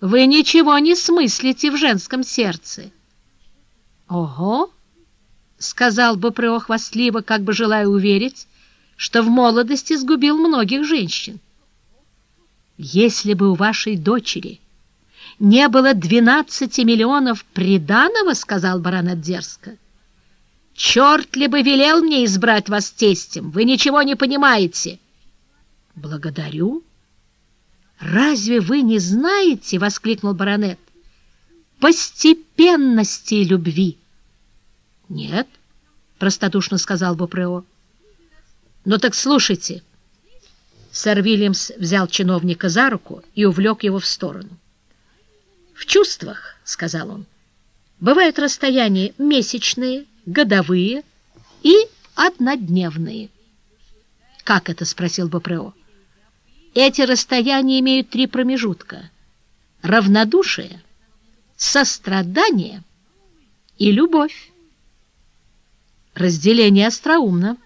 Вы ничего не смыслите в женском сердце. Ого! — сказал бы Прео хвастливо, как бы желая уверить, что в молодости сгубил многих женщин. Если бы у вашей дочери не было двенадцати миллионов приданого, — сказал баронет дерзко, — черт ли бы велел мне избрать вас тестем, вы ничего не понимаете. — Благодарю. — Разве вы не знаете, — воскликнул баронет, — постепенности любви? — Нет, — простодушно сказал Бопрео. — Ну так слушайте. Сэр Вильямс взял чиновника за руку и увлек его в сторону. — В чувствах, — сказал он, — бывают расстояния месячные, годовые и однодневные. — Как это? — спросил Бопрео. — Эти расстояния имеют три промежутка — равнодушие, сострадание и любовь. Разделение остроумно.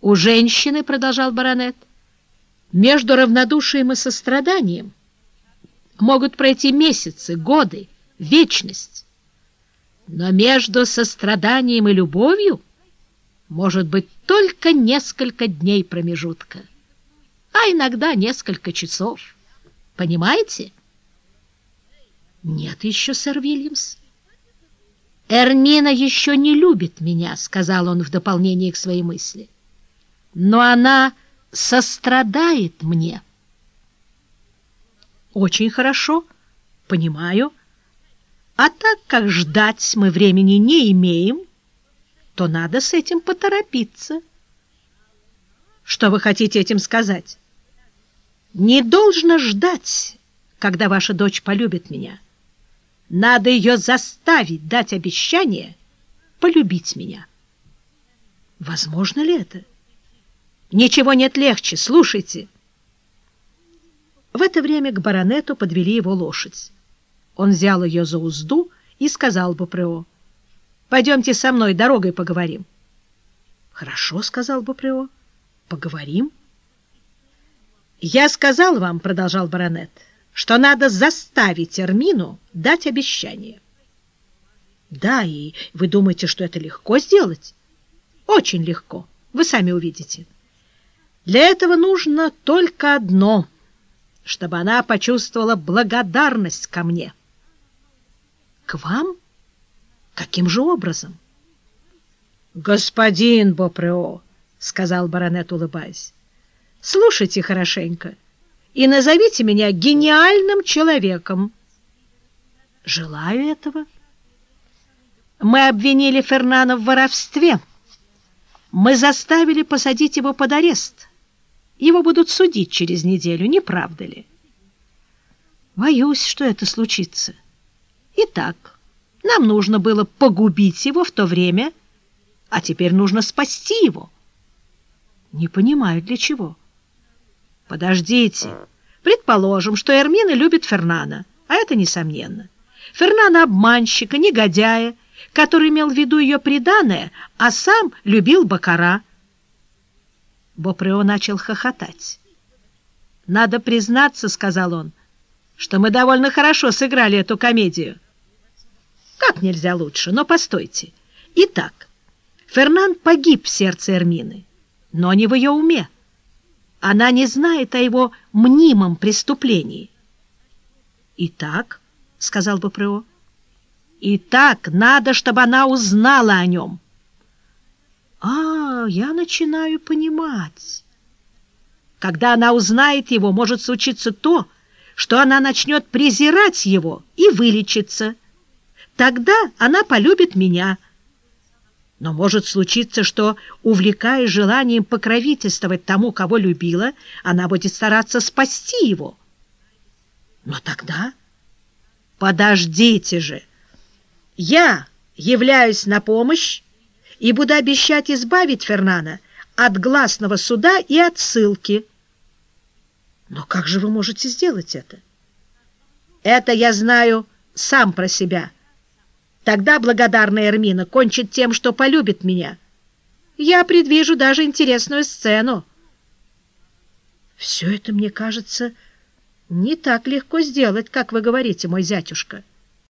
У женщины, — продолжал баронет, — между равнодушием и состраданием могут пройти месяцы, годы, вечность. Но между состраданием и любовью может быть только несколько дней промежутка, а иногда несколько часов. Понимаете? Нет еще, сэр Вильямс. «Эрмина еще не любит меня», — сказал он в дополнение к своей мысли. «Но она сострадает мне». «Очень хорошо, понимаю. А так как ждать мы времени не имеем, то надо с этим поторопиться». «Что вы хотите этим сказать?» «Не должно ждать, когда ваша дочь полюбит меня». Надо ее заставить дать обещание полюбить меня. Возможно ли это? Ничего нет легче, слушайте. В это время к баронету подвели его лошадь. Он взял ее за узду и сказал Бупрео, «Пойдемте со мной, дорогой поговорим». «Хорошо», — сказал Бупрео, — «поговорим». «Я сказал вам», — продолжал баронет, — что надо заставить Эрмину дать обещание. Да, и вы думаете, что это легко сделать? Очень легко, вы сами увидите. Для этого нужно только одно, чтобы она почувствовала благодарность ко мне. К вам? Каким же образом? Господин Бопрео, — сказал баронет, улыбаясь, — слушайте хорошенько. — и назовите меня гениальным человеком. Желаю этого. Мы обвинили Фернана в воровстве. Мы заставили посадить его под арест. Его будут судить через неделю, не правда ли? Боюсь, что это случится. Итак, нам нужно было погубить его в то время, а теперь нужно спасти его. Не понимаю, для чего. Подождите. Предположим, что Эрмина любит Фернана, а это несомненно. Фернана обманщика, негодяя, который имел в виду ее преданное, а сам любил Бакара. Бопрео начал хохотать. «Надо признаться, — сказал он, — что мы довольно хорошо сыграли эту комедию. Как нельзя лучше, но постойте. Итак, Фернан погиб в сердце Эрмины, но не в ее уме. Она не знает о его мнимом преступлении. «Итак», — сказал Бопрео, — «итак, надо, чтобы она узнала о нем». «А, я начинаю понимать. Когда она узнает его, может случиться то, что она начнет презирать его и вылечиться. Тогда она полюбит меня». Но может случиться, что, увлекаясь желанием покровительствовать тому, кого любила, она будет стараться спасти его. Но тогда... Подождите же! Я являюсь на помощь и буду обещать избавить Фернана от гласного суда и от ссылки. Но как же вы можете сделать это? Это я знаю сам про себя. Тогда благодарная Эрмина кончит тем, что полюбит меня. Я предвижу даже интересную сцену. Все это мне кажется Не так легко сделать, как вы говорите, мой зятюшка.